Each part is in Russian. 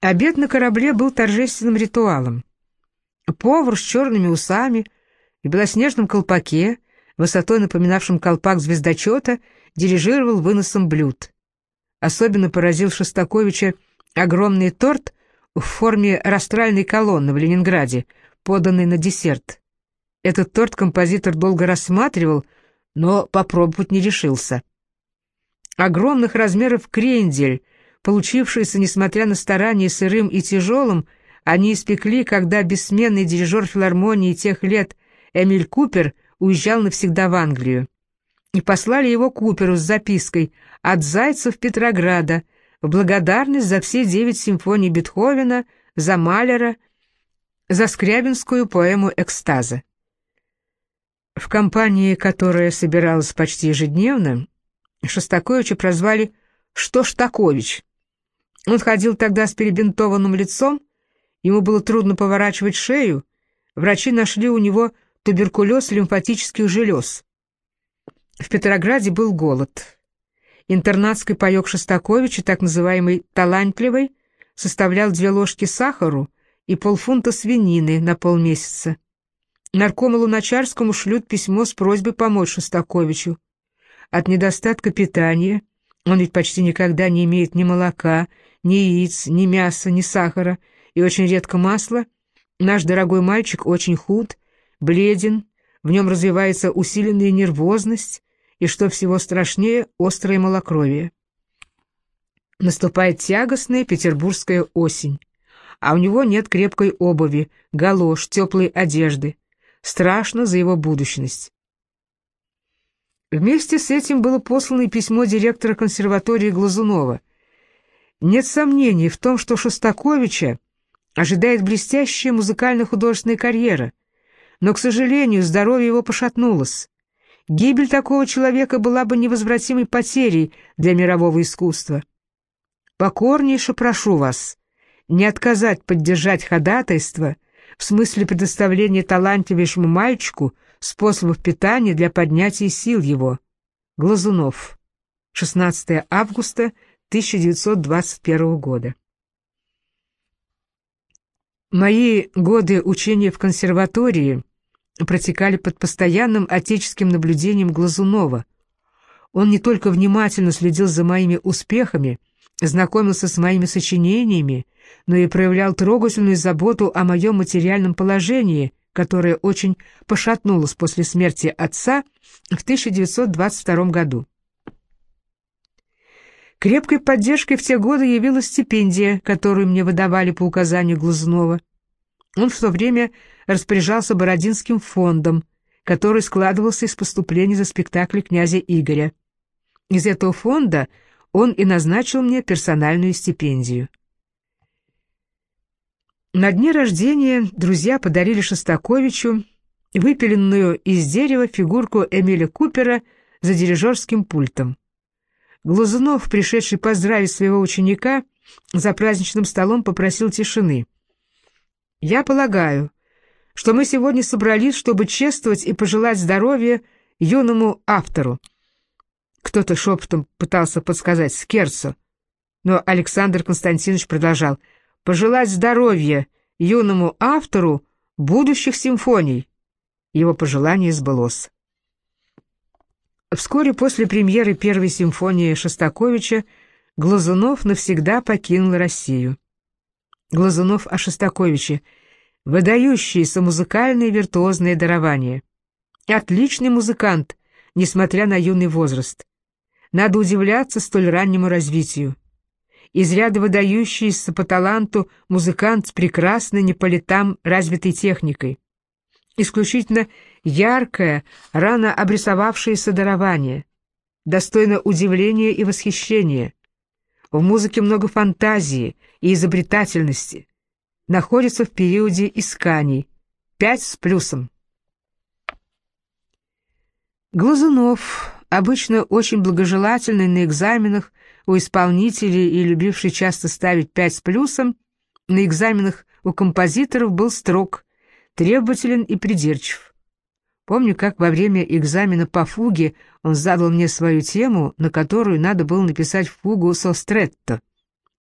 Обед на корабле был торжественным ритуалом. Повар с черными усами и белоснежном колпаке, высотой напоминавшим колпак звездочета, дирижировал выносом блюд. Особенно поразил Шостаковича огромный торт в форме растральной колонны в Ленинграде, поданный на десерт. Этот торт композитор долго рассматривал, но попробовать не решился. Огромных размеров крендель, получившийся, несмотря на старание сырым и тяжелым, они испекли, когда бессменный дирижер филармонии тех лет Эмиль Купер уезжал навсегда в Англию. И послали его Куперу с запиской «От Зайцев Петрограда» в благодарность за все девять симфоний Бетховена, за Малера, за скрябинскую поэму «Экстаза». В компании, которая собиралась почти ежедневно, Шостаковича прозвали Штоштакович. Он ходил тогда с перебинтованным лицом, ему было трудно поворачивать шею, врачи нашли у него туберкулез лимфатических желез. В Петрограде был голод. Интернатский паек Шостаковича, так называемый «талантливый», составлял две ложки сахару и полфунта свинины на полмесяца. Наркому Луначарскому шлют письмо с просьбой помочь Шостаковичу. От недостатка питания, он ведь почти никогда не имеет ни молока, ни яиц, ни мяса, ни сахара и очень редко масла, наш дорогой мальчик очень худ, бледен, в нем развивается усиленная нервозность и, что всего страшнее, острое малокровие. Наступает тягостная петербургская осень, а у него нет крепкой обуви, галош, теплой одежды. Страшно за его будущность. Вместе с этим было послано письмо директора консерватории Глазунова. Нет сомнений в том, что Шостаковича ожидает блестящая музыкально-художественная карьера, но, к сожалению, здоровье его пошатнулось. Гибель такого человека была бы невозвратимой потерей для мирового искусства. Покорнейше прошу вас не отказать поддержать ходатайство в смысле предоставления талантливейшему мальчику способов питания для поднятия сил его. Глазунов. 16 августа 1921 года. Мои годы учения в консерватории протекали под постоянным отеческим наблюдением Глазунова. Он не только внимательно следил за моими успехами, знакомился с моими сочинениями, но и проявлял трогательную заботу о моем материальном положении, которое очень пошатнулось после смерти отца в 1922 году. Крепкой поддержкой в те годы явилась стипендия, которую мне выдавали по указанию Глазунова. Он в то время распоряжался Бородинским фондом, который складывался из поступлений за спектакли князя Игоря. Из этого фонда он и назначил мне персональную стипендию. На дне рождения друзья подарили Шостаковичу выпиленную из дерева фигурку Эмиля Купера за дирижерским пультом. Глазунов, пришедший поздравить своего ученика, за праздничным столом попросил тишины. «Я полагаю, что мы сегодня собрались, чтобы чествовать и пожелать здоровья юному автору». Кто-то шепотом пытался подсказать Скерцу, но Александр Константинович продолжал – пожелать здоровья юному автору будущих симфоний. Его пожелание сбылось. Вскоре после премьеры первой симфонии Шостаковича Глазунов навсегда покинул Россию. Глазунов о Шостаковиче — выдающееся музыкальное виртуозное дарование. Отличный музыкант, несмотря на юный возраст. Надо удивляться столь раннему развитию из ряда выдающийся по таланту музыкант с прекрасной не развитой техникой. Исключительно яркое, рано обрисовавшееся дарование, достойно удивления и восхищения. В музыке много фантазии и изобретательности. Находится в периоде исканий. Пять с плюсом. Глазунов, обычно очень благожелательный на экзаменах, у исполнителей и любивший часто ставить пять с плюсом, на экзаменах у композиторов был строг, требователен и придирчив. Помню, как во время экзамена по фуге он задал мне свою тему, на которую надо было написать фугу со стретто.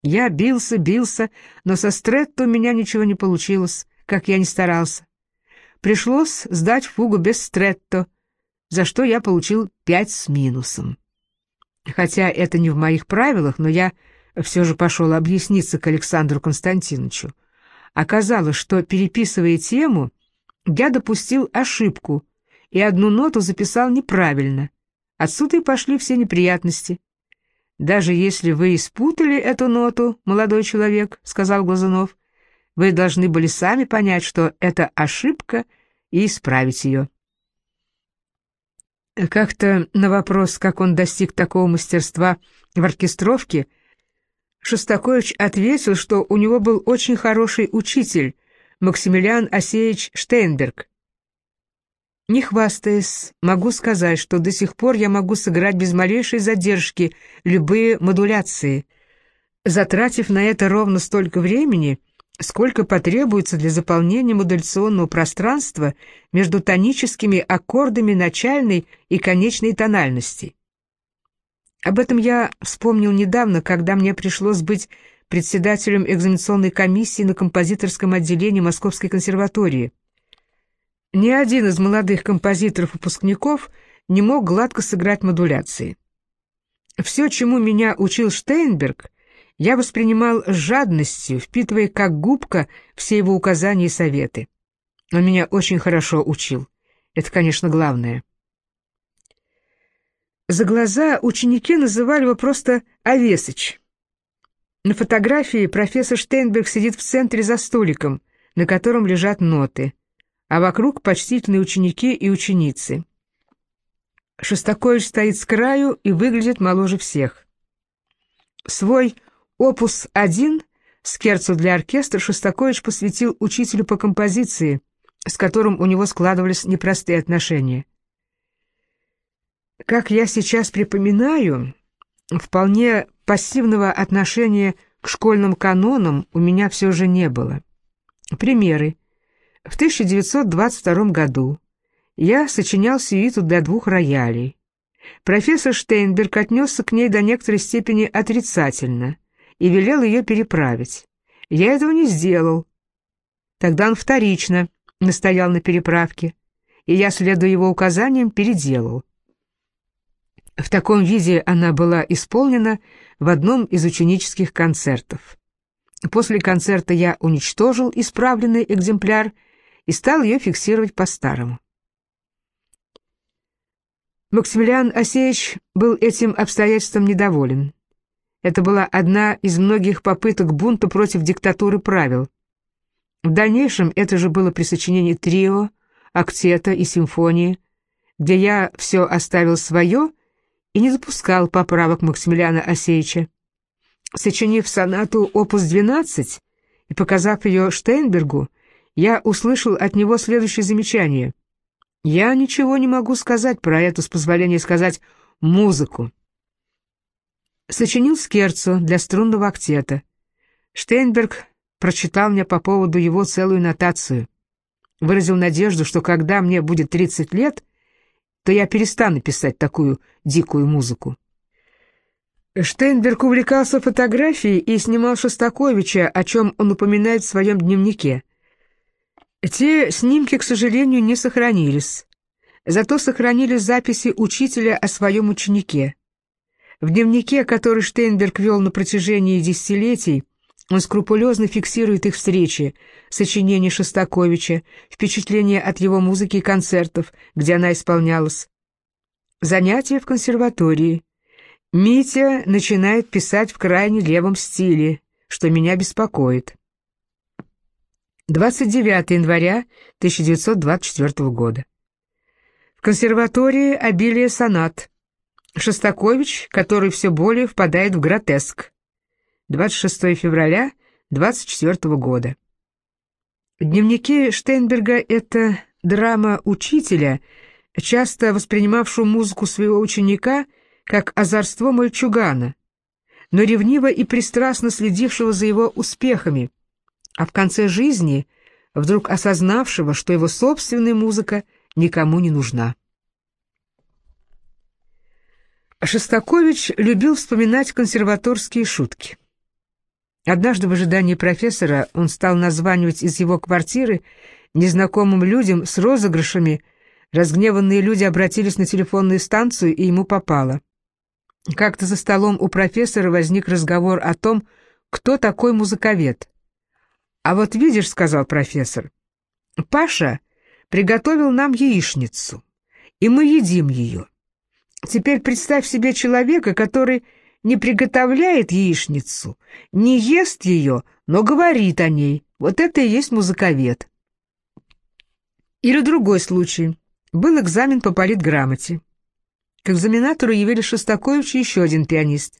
Я бился, бился, но со стретто у меня ничего не получилось, как я ни старался. Пришлось сдать фугу без стретто, за что я получил пять с минусом. Хотя это не в моих правилах, но я все же пошел объясниться к Александру Константиновичу. Оказалось, что, переписывая тему, я допустил ошибку и одну ноту записал неправильно. Отсюда и пошли все неприятности. «Даже если вы испутали эту ноту, молодой человек», — сказал Глазунов, — «вы должны были сами понять, что это ошибка, и исправить ее». Как-то на вопрос, как он достиг такого мастерства в оркестровке, Шостакович ответил, что у него был очень хороший учитель, Максимилиан Осеевич Штейнберг. Не хвастаясь, могу сказать, что до сих пор я могу сыграть без малейшей задержки любые модуляции, затратив на это ровно столько времени, сколько потребуется для заполнения модуляционного пространства между тоническими аккордами начальной и конечной тональности. Об этом я вспомнил недавно, когда мне пришлось быть председателем экзаменационной комиссии на композиторском отделении Московской консерватории. Ни один из молодых композиторов-выпускников не мог гладко сыграть модуляции. Все, чему меня учил Штейнберг, я воспринимал с жадностью, впитывая как губка все его указания и советы. Он меня очень хорошо учил. Это, конечно, главное. За глаза ученики называли его просто «Овесыч». На фотографии профессор Штейнберг сидит в центре за столиком, на котором лежат ноты, а вокруг почтительные ученики и ученицы. Шостакович стоит с краю и выглядит моложе всех. Свой «Опус-1» скерцу для оркестра Шостакович посвятил учителю по композиции, с которым у него складывались непростые отношения. Как я сейчас припоминаю, вполне пассивного отношения к школьным канонам у меня все же не было. Примеры. В 1922 году я сочинял сюиту для двух роялей. Профессор Штейнберг отнесся к ней до некоторой степени отрицательно и велел ее переправить. Я этого не сделал. Тогда он вторично настоял на переправке, и я, следуя его указаниям, переделал. В таком виде она была исполнена в одном из ученических концертов. После концерта я уничтожил исправленный экземпляр и стал ее фиксировать по-старому. Максимилиан Осеевич был этим обстоятельством недоволен. Это была одна из многих попыток бунта против диктатуры правил. В дальнейшем это же было при сочинении трио, актета и симфонии, где я все оставил свое и не допускал поправок Максимилиана Осеича. Сочинив сонату опус 12 и показав ее Штейнбергу, я услышал от него следующее замечание. «Я ничего не могу сказать про эту, с позволения сказать, музыку». Сочинил скерцо для струнного актета. Штейнберг прочитал мне по поводу его целую нотацию. Выразил надежду, что когда мне будет 30 лет, то я перестану писать такую дикую музыку. Штейнберг увлекался фотографией и снимал Шостаковича, о чем он упоминает в своем дневнике. Те снимки, к сожалению, не сохранились. Зато сохранились записи учителя о своем ученике. В дневнике, который Штейнберг вел на протяжении десятилетий, он скрупулезно фиксирует их встречи, сочинения Шостаковича, впечатления от его музыки и концертов, где она исполнялась. Занятия в консерватории. Митя начинает писать в крайне левом стиле, что меня беспокоит. 29 января 1924 года. В консерватории обилие сонат. Шостакович, который все более впадает в гротеск. 26 февраля 24 года. В дневнике Штейнберга это драма учителя, часто воспринимавшего музыку своего ученика как озорство мальчугана, но ревниво и пристрастно следившего за его успехами, а в конце жизни вдруг осознавшего, что его собственная музыка никому не нужна. Шостакович любил вспоминать консерваторские шутки. Однажды в ожидании профессора он стал названивать из его квартиры незнакомым людям с розыгрышами. Разгневанные люди обратились на телефонную станцию, и ему попало. Как-то за столом у профессора возник разговор о том, кто такой музыковед. «А вот видишь», — сказал профессор, — «Паша приготовил нам яичницу, и мы едим ее. Теперь представь себе человека, который не приготовляет яичницу, не ест ее, но говорит о ней. Вот это и есть музыковед». Или другой случай. Был экзамен по политграмоте. К экзаменатору явили Шостакович и еще один пианист.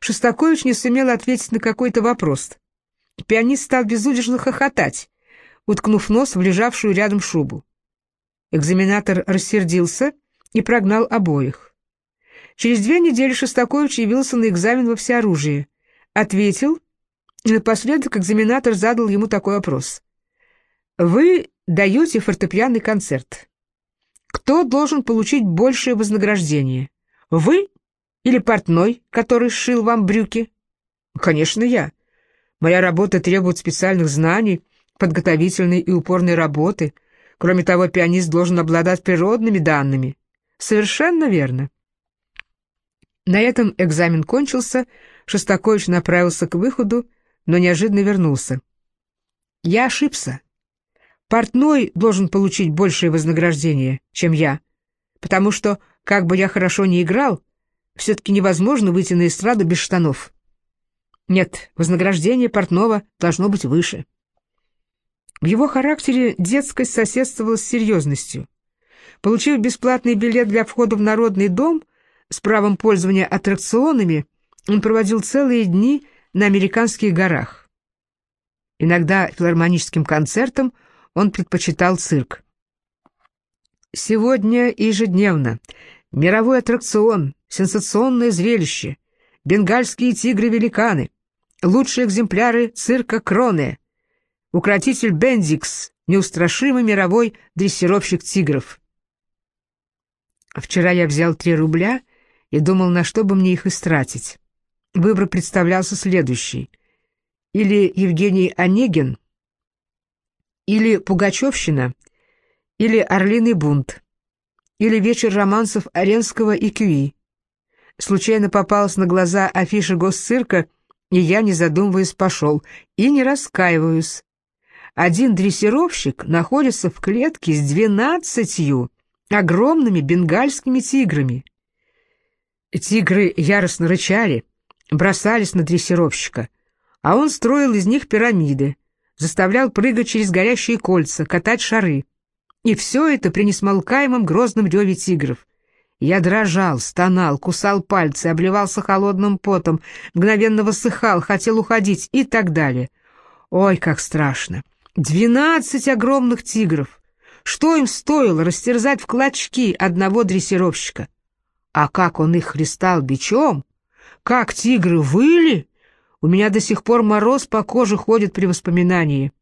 Шостакович не сумел ответить на какой-то вопрос. Пианист стал безудержно хохотать, уткнув нос в лежавшую рядом шубу. Экзаменатор рассердился и прогнал обоих. Через две недели Шостакович явился на экзамен во всеоружии, ответил, и напоследок экзаменатор задал ему такой вопрос. «Вы даете фортепианный концерт. Кто должен получить большее вознаграждение? Вы или портной, который сшил вам брюки? Конечно, я. Моя работа требует специальных знаний, подготовительной и упорной работы. Кроме того, пианист должен обладать природными данными. Совершенно верно. На этом экзамен кончился, Шостакович направился к выходу, но неожиданно вернулся. Я ошибся. Портной должен получить большее вознаграждение, чем я, потому что, как бы я хорошо ни играл, все-таки невозможно выйти на эстраду без штанов. Нет, вознаграждение портного должно быть выше. В его характере детскость соседствовала с серьезностью. Получив бесплатный билет для входа в народный дом с правом пользования аттракционами, он проводил целые дни на американских горах. Иногда филармоническим концертом он предпочитал цирк. Сегодня ежедневно мировой аттракцион, сенсационное зрелище, бенгальские тигры-великаны, лучшие экземпляры цирка Кроне, укротитель Бендикс, неустрашимый мировой дрессировщик тигров. Вчера я взял три рубля и думал, на что бы мне их истратить. Выбор представлялся следующий. Или Евгений Онегин, или Пугачевщина, или Орлиный бунт или вечер романсов Оренского и Кюи. Случайно попалась на глаза афиша госцирка, и я, не задумываясь, пошел, и не раскаиваюсь. Один дрессировщик находится в клетке с двенадцатью огромными бенгальскими тиграми. Тигры яростно рычали, бросались на дрессировщика, а он строил из них пирамиды, заставлял прыгать через горящие кольца, катать шары. И все это при несмолкаемом грозном реве тигров. Я дрожал, стонал, кусал пальцы, обливался холодным потом, мгновенно высыхал, хотел уходить и так далее. Ой, как страшно! Двенадцать огромных тигров! Что им стоило растерзать в клочки одного дрессировщика? А как он их хлестал бичом? Как тигры выли? У меня до сих пор мороз по коже ходит при воспоминании.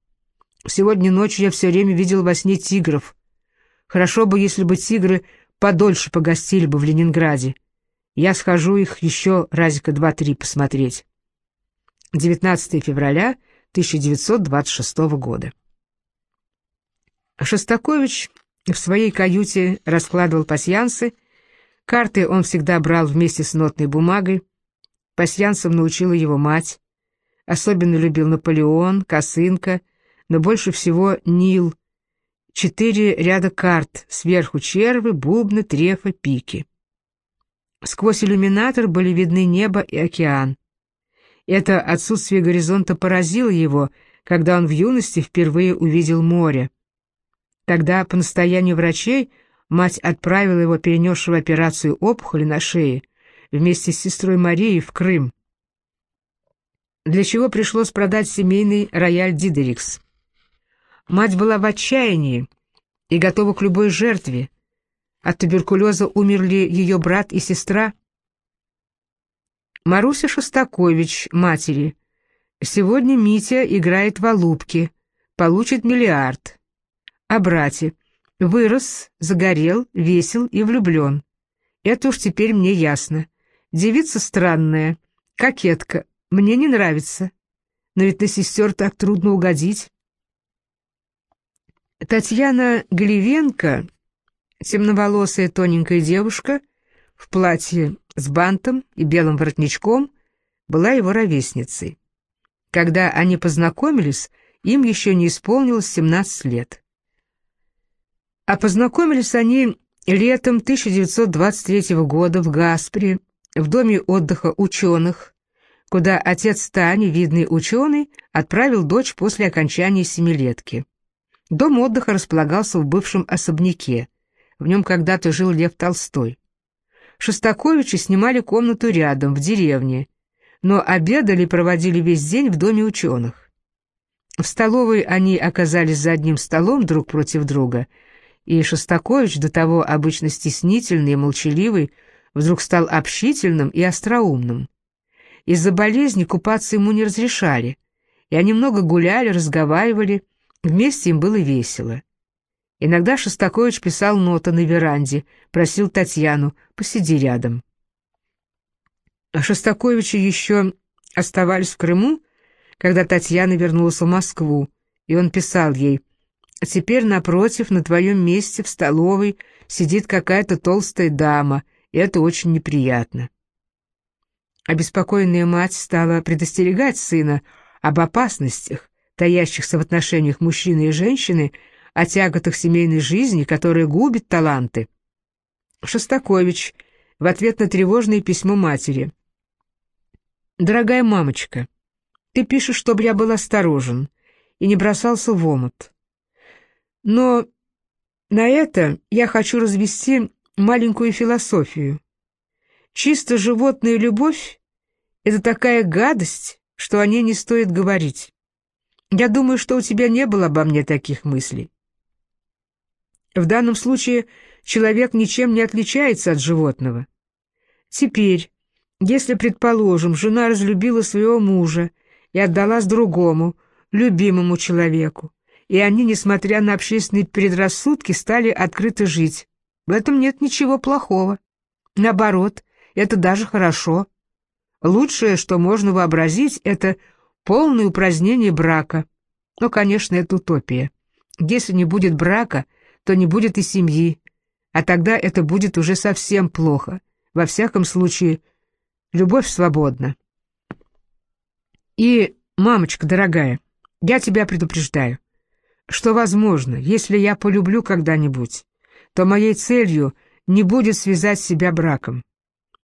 Сегодня ночью я все время видел во сне тигров. Хорошо бы, если бы тигры подольше погостили бы в Ленинграде. Я схожу их еще разика два-три посмотреть. 19 февраля 1926 года. Шостакович в своей каюте раскладывал пасьянсы. Карты он всегда брал вместе с нотной бумагой. Пасьянсом научила его мать. Особенно любил Наполеон, Косынка — но больше всего Нил. Четыре ряда карт, сверху червы, бубны, трефа, пики. Сквозь иллюминатор были видны небо и океан. Это отсутствие горизонта поразило его, когда он в юности впервые увидел море. Тогда, по настоянию врачей, мать отправила его, перенесшего операцию опухоли на шее, вместе с сестрой Марией в Крым, для чего пришлось продать семейный рояль Дидерикс. Мать была в отчаянии и готова к любой жертве. От туберкулеза умерли ее брат и сестра. Маруся Шостакович, матери. Сегодня Митя играет в Алубки, получит миллиард. А брате. Вырос, загорел, весел и влюблен. Это уж теперь мне ясно. Девица странная, кокетка, мне не нравится. но ведь на сестер так трудно угодить. Татьяна Глевенко, темноволосая тоненькая девушка, в платье с бантом и белым воротничком, была его ровесницей. Когда они познакомились, им еще не исполнилось 17 лет. А познакомились они летом 1923 года в Гаспре, в доме отдыха ученых, куда отец Тани, видный ученый, отправил дочь после окончания семилетки. Дом отдыха располагался в бывшем особняке. В нем когда-то жил Лев Толстой. Шостаковичи снимали комнату рядом, в деревне, но обедали и проводили весь день в доме ученых. В столовой они оказались за одним столом друг против друга, и Шостакович, до того обычно стеснительный и молчаливый, вдруг стал общительным и остроумным. Из-за болезни купаться ему не разрешали, и они много гуляли, разговаривали, Вместе им было весело. Иногда Шостакович писал ноты на веранде, просил Татьяну «посиди рядом». А Шостаковичи еще оставались в Крыму, когда Татьяна вернулась в Москву, и он писал ей «Теперь напротив, на твоем месте, в столовой, сидит какая-то толстая дама, и это очень неприятно». Обеспокоенная мать стала предостерегать сына об опасностях, таящихся в отношениях мужчины и женщины, о тяготах семейной жизни, которая губит таланты. Шостакович в ответ на тревожное письмо матери. «Дорогая мамочка, ты пишешь, чтобы я был осторожен и не бросался в омут. Но на это я хочу развести маленькую философию. Чисто животная любовь — это такая гадость, что о ней не стоит говорить. Я думаю, что у тебя не было обо мне таких мыслей. В данном случае человек ничем не отличается от животного. Теперь, если, предположим, жена разлюбила своего мужа и отдалась другому, любимому человеку, и они, несмотря на общественные предрассудки, стали открыто жить, в этом нет ничего плохого. Наоборот, это даже хорошо. Лучшее, что можно вообразить, это полное упразднение брака. Но, конечно, это утопия. Если не будет брака, то не будет и семьи, а тогда это будет уже совсем плохо. Во всяком случае, любовь свободна. И, мамочка дорогая, я тебя предупреждаю, что, возможно, если я полюблю когда-нибудь, то моей целью не будет связать себя браком.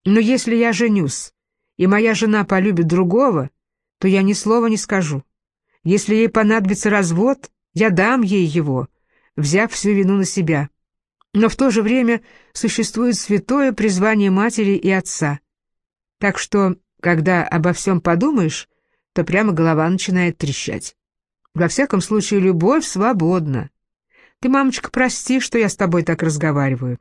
Но если я женюсь, и моя жена полюбит другого, то я ни слова не скажу. Если ей понадобится развод, я дам ей его, взяв всю вину на себя. Но в то же время существует святое призвание матери и отца. Так что, когда обо всем подумаешь, то прямо голова начинает трещать. Во всяком случае, любовь свободна. Ты, мамочка, прости, что я с тобой так разговариваю.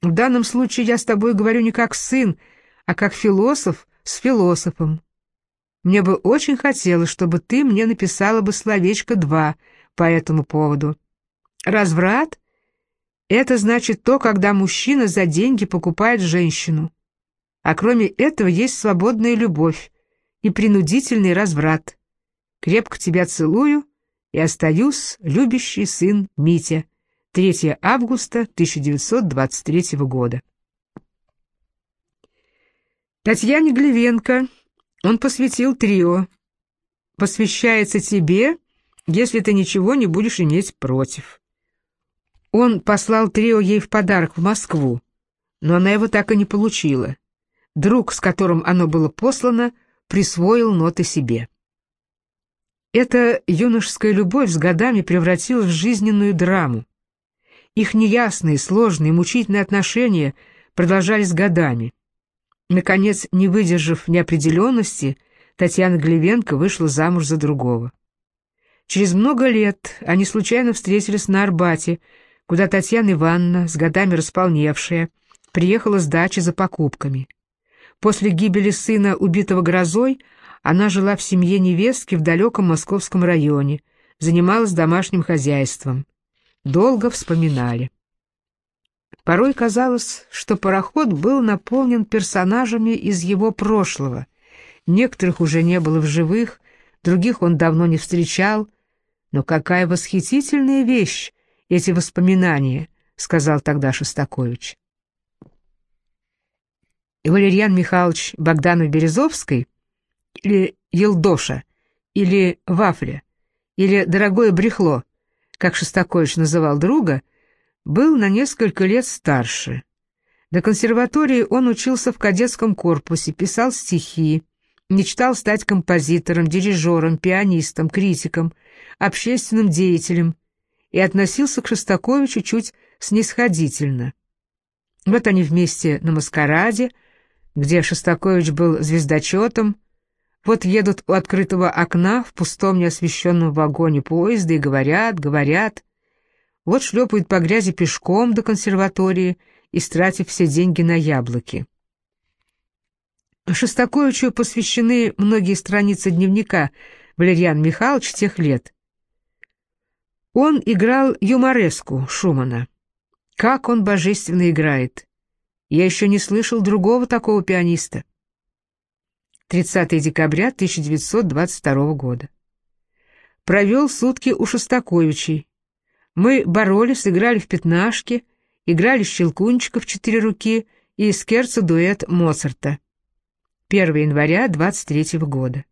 В данном случае я с тобой говорю не как сын, а как философ с философом. Мне бы очень хотелось, чтобы ты мне написала бы словечко «два» по этому поводу. Разврат — это значит то, когда мужчина за деньги покупает женщину. А кроме этого есть свободная любовь и принудительный разврат. Крепко тебя целую и остаюсь, любящий сын Митя. 3 августа 1923 года. Татьяне Глевенко он посвятил трио. «Посвящается тебе, если ты ничего не будешь иметь против». Он послал трио ей в подарок в Москву, но она его так и не получила. Друг, с которым оно было послано, присвоил ноты себе. Эта юношеская любовь с годами превратилась в жизненную драму. Их неясные, сложные, мучительные отношения продолжались годами. Наконец, не выдержав неопределенности, Татьяна Глевенко вышла замуж за другого. Через много лет они случайно встретились на Арбате, куда Татьяна Ивановна, с годами располневшая, приехала с дачи за покупками. После гибели сына, убитого грозой, она жила в семье невестки в далеком московском районе, занималась домашним хозяйством. Долго вспоминали. Порой казалось, что пароход был наполнен персонажами из его прошлого. Некоторых уже не было в живых, других он давно не встречал. Но какая восхитительная вещь эти воспоминания, сказал тогда Шостакович. И Валерьян Михайлович Богданов-Березовский или Елдоша, или Вафля, или Дорогое брехло, как Шостакович называл друга, был на несколько лет старше. До консерватории он учился в кадетском корпусе, писал стихи, мечтал стать композитором, дирижером, пианистом, критиком, общественным деятелем и относился к Шостаковичу чуть снисходительно. Вот они вместе на маскараде, где Шостакович был звездочетом, вот едут у открытого окна в пустом неосвещенном вагоне поезда и говорят, говорят. Вот шлепают по грязи пешком до консерватории, истратив все деньги на яблоки. Шостаковичу посвящены многие страницы дневника Валерьян Михайлович тех лет. Он играл юмореску Шумана. Как он божественно играет! Я еще не слышал другого такого пианиста. 30 декабря 1922 года. Провел сутки у Шостаковичей. Мы боролись, играли в пятнашки, играли щелкунчика в четыре руки и скерцо дуэт Моцарта. 1 января 23 года.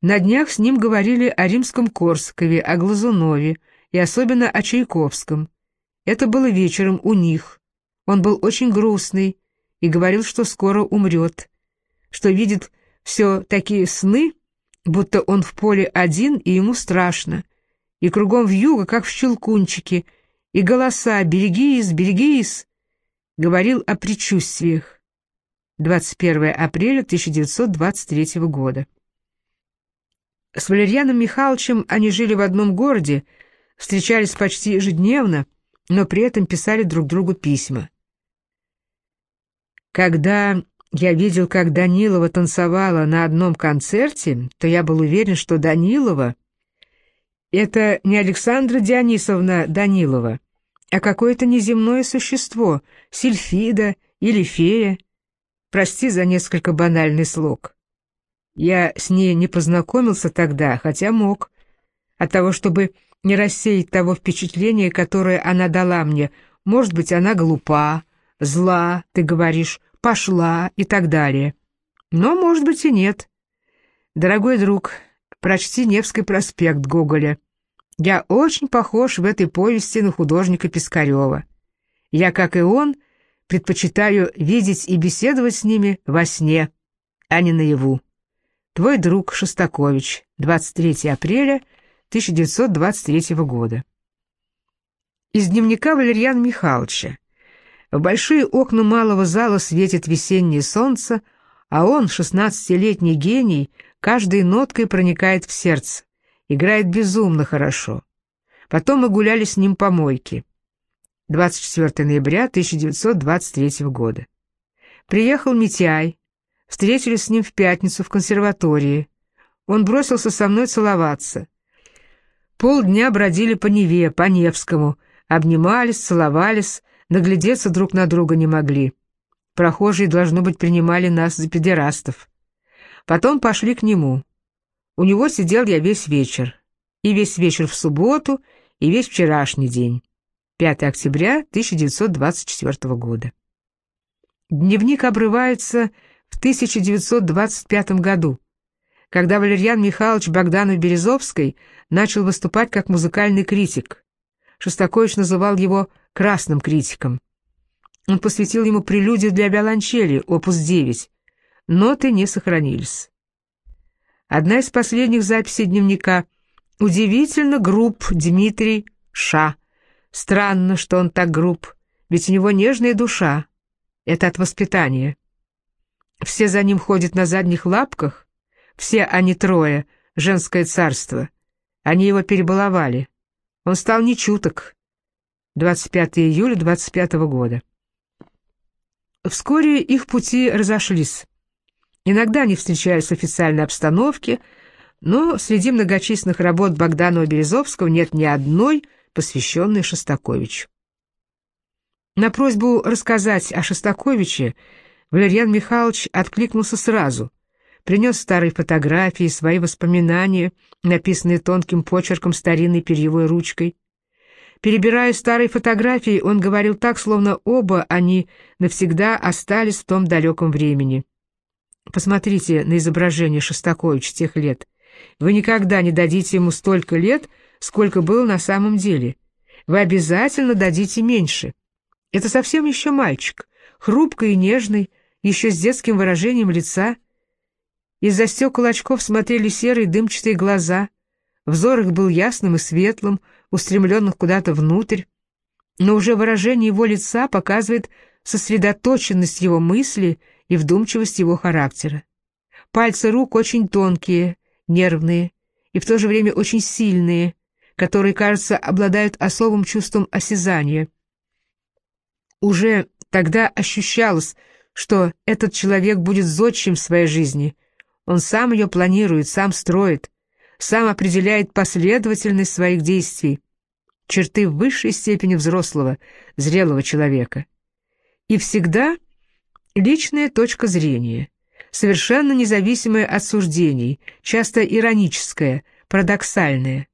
На днях с ним говорили о римском Корсакове, о Глазунове и особенно о Чайковском. Это было вечером у них. Он был очень грустный и говорил, что скоро умрет, что видит все такие сны, будто он в поле один и ему страшно, и кругом вьюга, как в щелкунчике, и голоса «берегись, берегись», говорил о предчувствиях. 21 апреля 1923 года. С Валерьяном Михайловичем они жили в одном городе, встречались почти ежедневно, но при этом писали друг другу письма. Когда я видел, как Данилова танцевала на одном концерте, то я был уверен, что Данилова — это не Александра Дионисовна Данилова, а какое-то неземное существо, сильфида или фея. Прости за несколько банальный слог. Я с ней не познакомился тогда, хотя мог. От того, чтобы не рассеять того впечатления, которое она дала мне. Может быть, она глупа, зла, ты говоришь, пошла и так далее. Но, может быть, и нет. Дорогой друг, прочти Невский проспект Гоголя. Я очень похож в этой повести на художника Пискарева. Я, как и он, предпочитаю видеть и беседовать с ними во сне, а не наяву. Твой друг Шостакович, 23 апреля 1923 года. Из дневника Валерьяна Михайловича. В большие окна малого зала светит весеннее солнце, а он, шестнадцатилетний гений, каждой ноткой проникает в сердце, играет безумно хорошо. Потом мы гуляли с ним по мойке. 24 ноября 1923 года. Приехал Митяй. Встретились с ним в пятницу в консерватории. Он бросился со мной целоваться. Полдня бродили по Неве, по Невскому, обнимались, целовались, наглядеться друг на друга не могли. Прохожие, должно быть, принимали нас за педерастов. Потом пошли к нему. У него сидел я весь вечер. И весь вечер в субботу, и весь вчерашний день. 5 октября 1924 года. Дневник обрывается в 1925 году, когда Валерьян Михайлович Богданов-Березовский начал выступать как музыкальный критик. Шостакович называл его «красным критиком». Он посвятил ему прелюдию для виолончели, опус 9. Ноты не сохранились. Одна из последних записей дневника «Удивительно груб Дмитрий Ша», Странно, что он так груб, ведь у него нежная душа. Это от воспитания. Все за ним ходят на задних лапках, все они трое, женское царство. Они его перебаловали. Он стал нечуток. 25 июля 25 года. Вскоре их пути разошлись. Иногда они встречались в официальной обстановке, но среди многочисленных работ Богданова-Березовского нет ни одной, посвященный Шостаковичу. На просьбу рассказать о Шостаковиче Валерьян Михайлович откликнулся сразу, принес старые фотографии, свои воспоминания, написанные тонким почерком старинной перьевой ручкой. Перебирая старые фотографии, он говорил так, словно оба они навсегда остались в том далеком времени. Посмотрите на изображение Шостаковича тех лет. Вы никогда не дадите ему столько лет, сколько было на самом деле. Вы обязательно дадите меньше. Это совсем еще мальчик, хрупкий и нежный, еще с детским выражением лица. Из-за стекол очков смотрели серые дымчатые глаза. Взор их был ясным и светлым, устремленных куда-то внутрь. Но уже выражение его лица показывает сосредоточенность его мысли и вдумчивость его характера. Пальцы рук очень тонкие, нервные и в то же время очень сильные, которые, кажется, обладают особым чувством осязания. Уже тогда ощущалось, что этот человек будет зодчим в своей жизни. Он сам ее планирует, сам строит, сам определяет последовательность своих действий, черты в высшей степени взрослого, зрелого человека. И всегда личная точка зрения, совершенно независимая от суждений, часто ироническая, парадоксальная.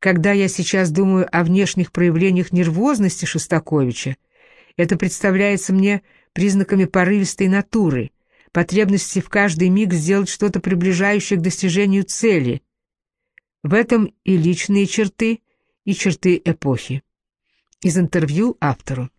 Когда я сейчас думаю о внешних проявлениях нервозности Шостаковича, это представляется мне признаками порывистой натуры, потребности в каждый миг сделать что-то приближающее к достижению цели. В этом и личные черты, и черты эпохи. Из интервью автору.